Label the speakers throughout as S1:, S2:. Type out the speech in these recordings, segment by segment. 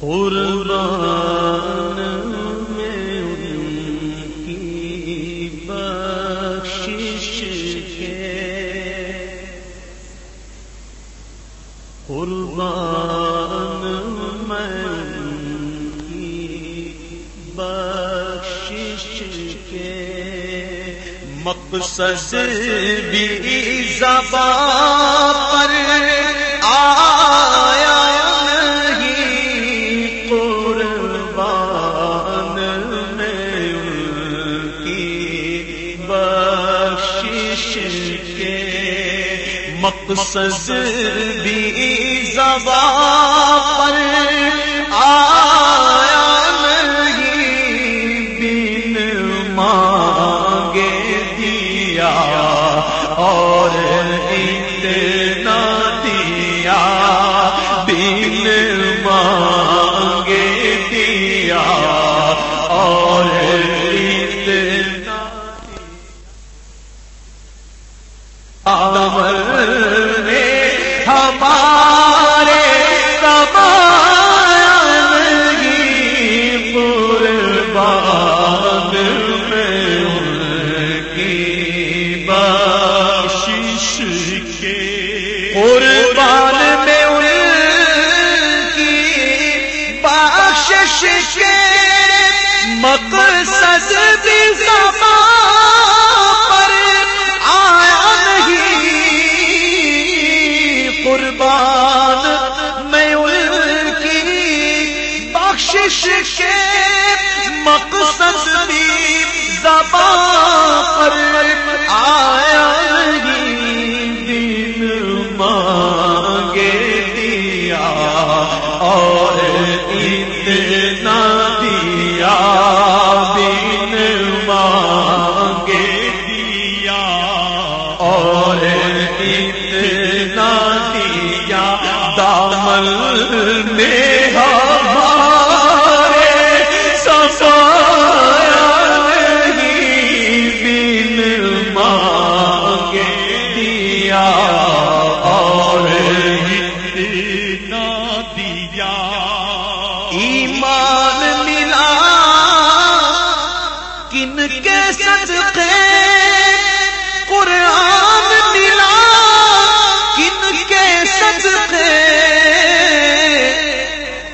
S1: قربان میں ان کی بخشش کے قربان میں ان کی بخشش کے مقصد بھی زبان مقصد بھی زبان پر بابا مقصد بھی زبان پر آیا نہیں دن مانگے دیا اور اتنا دیا بن مانگے دیا اور اتنا دیا دامل میں کے صدقے قرآن ملا کن کے صدقے؟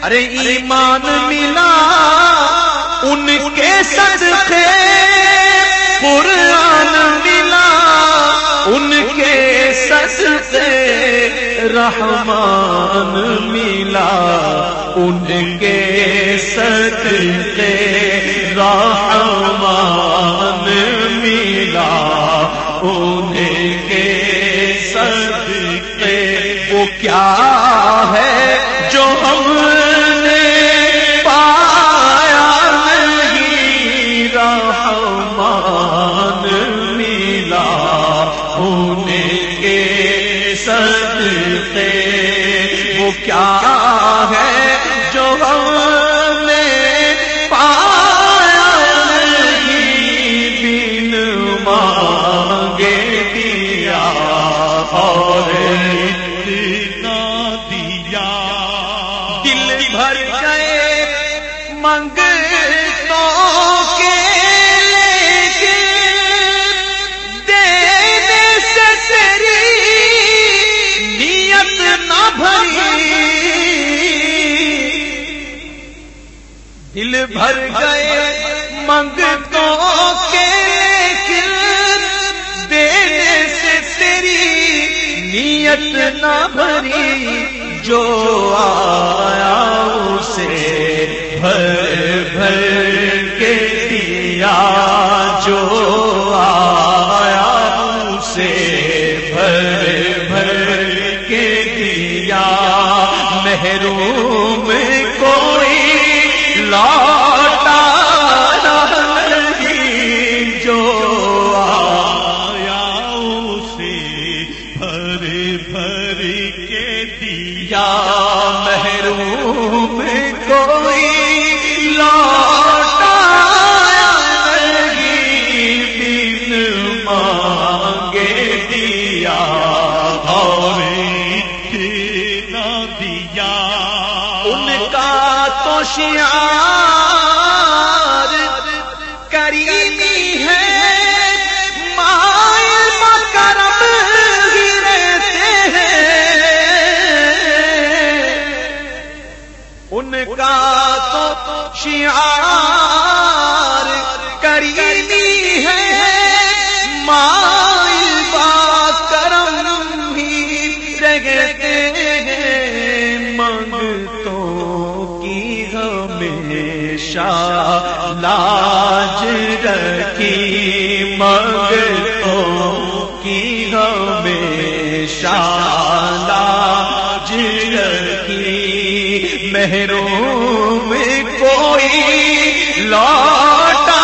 S1: ارے ایمان ملا ان کے صدقے قرآن ملا ان کے صدقے رحمان ملا ان کے صدقے کیا ہے جو ہم نے پایا نہیں؟ رحمان ملا ہونے کے صدقے، وہ کیا ہے دل بھر گئے منگ تو کے نیت نہ بھری جو آیا اسے بھر بھر کے دیا، جو آیا اسے بھر بھر کے دیا۔ محروم اور شیار کریمی ہے۔ ہی رہتے ہیں۔ ان کا تو شیار کریمی رکھی منگتوں کی ہمیشہ لاج رکھی محروم کوئی لوٹا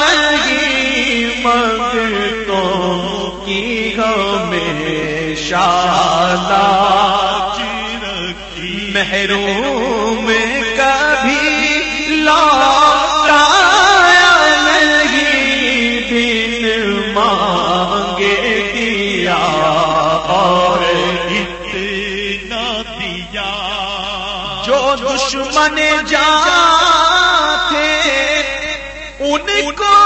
S1: نہیں منگتوں کی ہمیشہ لاج رکھی کبھی لوٹا دشمن جا تھے ان کو